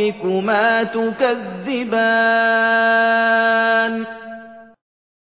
ربكما تكذبان